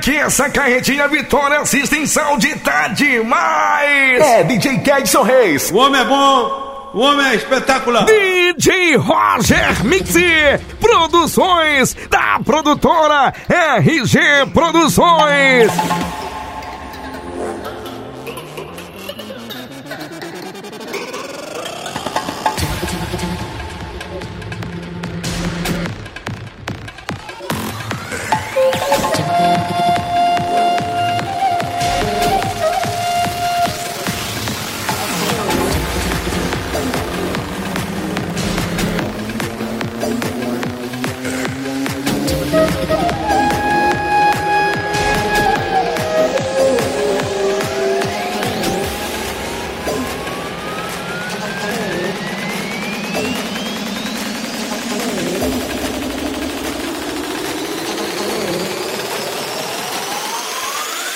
que essa carretinha Vitória assiste em saúde tá demais! É, DJ Kedson Reis. O homem é bom, o homem é espetacular. DJ Roger Mixi, produções da produtora RG Produções.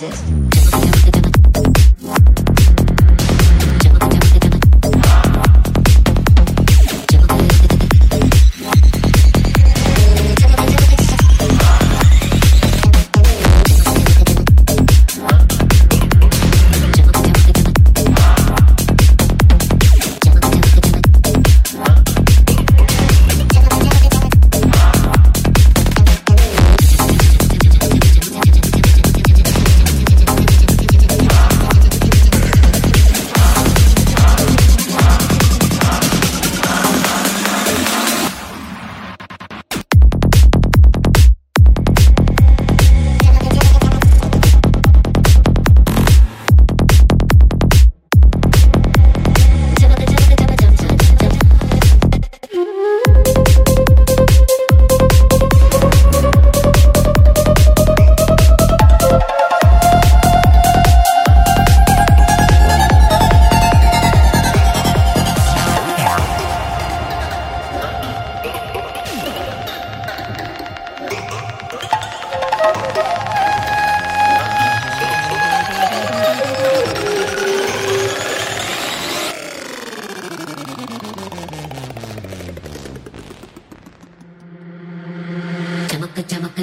exist.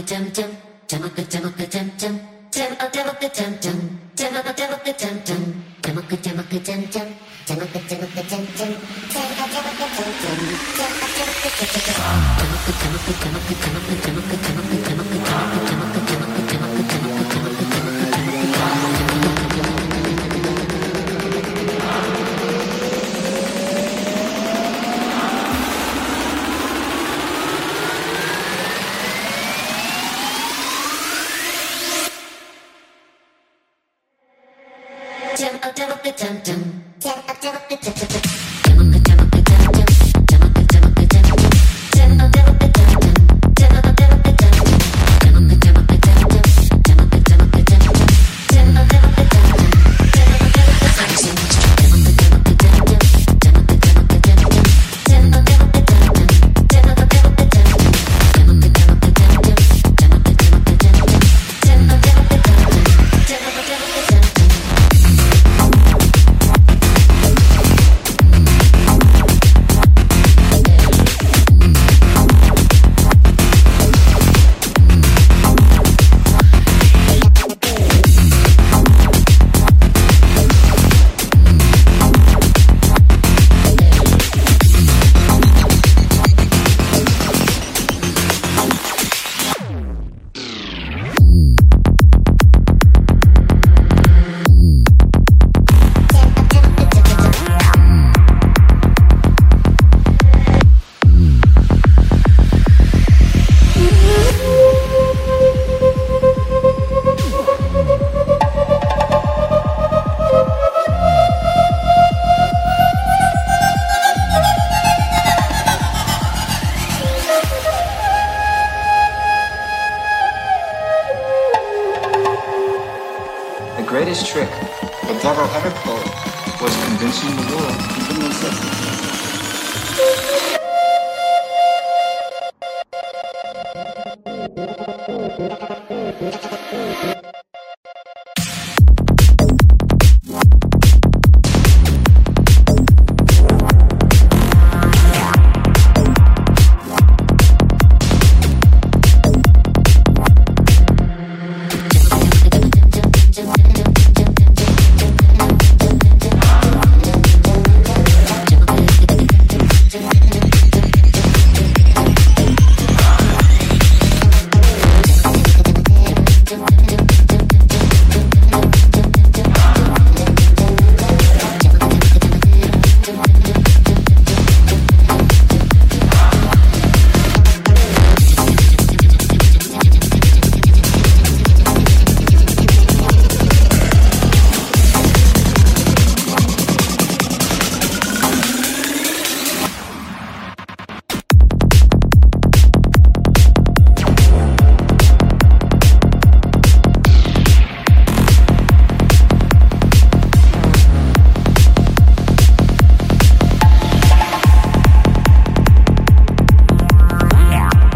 dum dum, dum a dum a dum dum, dum a dum a dum dum, dum a dum a dum dum, dum a dum a dum dum, dum a dum a dum dum, dum a dum a dum dum, dum a dum a dum dum, dum a dum a dum dum, dum a dum a dum dum, dum a dum a dum dum. dum dum. Tear up, tear up, dum dum. Greatest trick the devil ever pulled was convincing the world he didn't